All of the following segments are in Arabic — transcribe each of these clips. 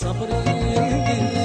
Somebody.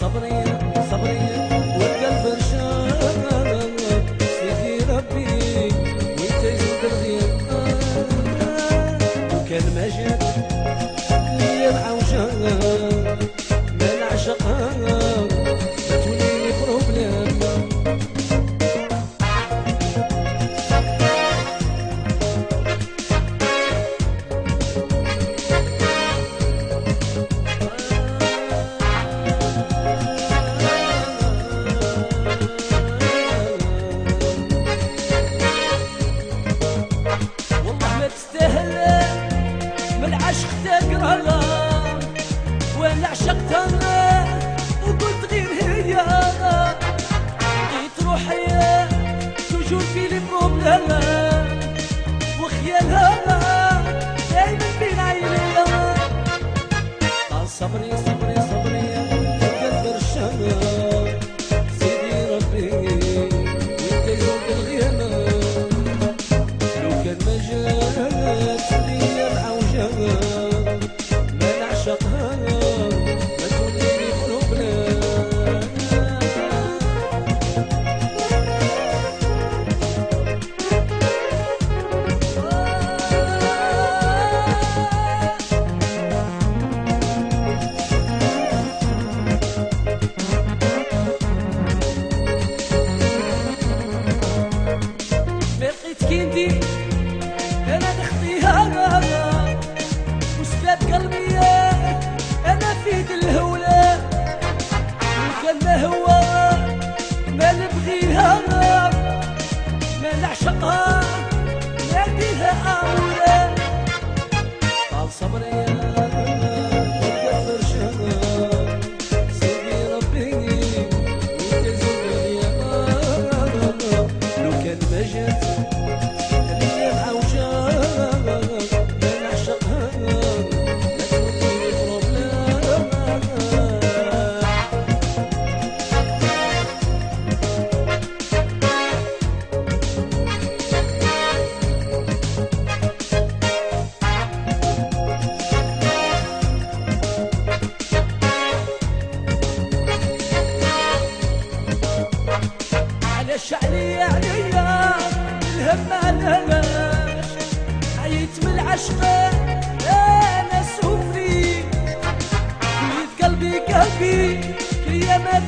صبري صبري والقلب رشاق سيدي ربي وانت يسترضي وكان مجد ليا معوجه مسكين أنا نخطيها غابة وشفات قلبي أنا في يد الهولة. وكان هو ما نبغيها ما نعشقها. Thank you. عشقه أنا سوري كليت قلبي قلبي كي ما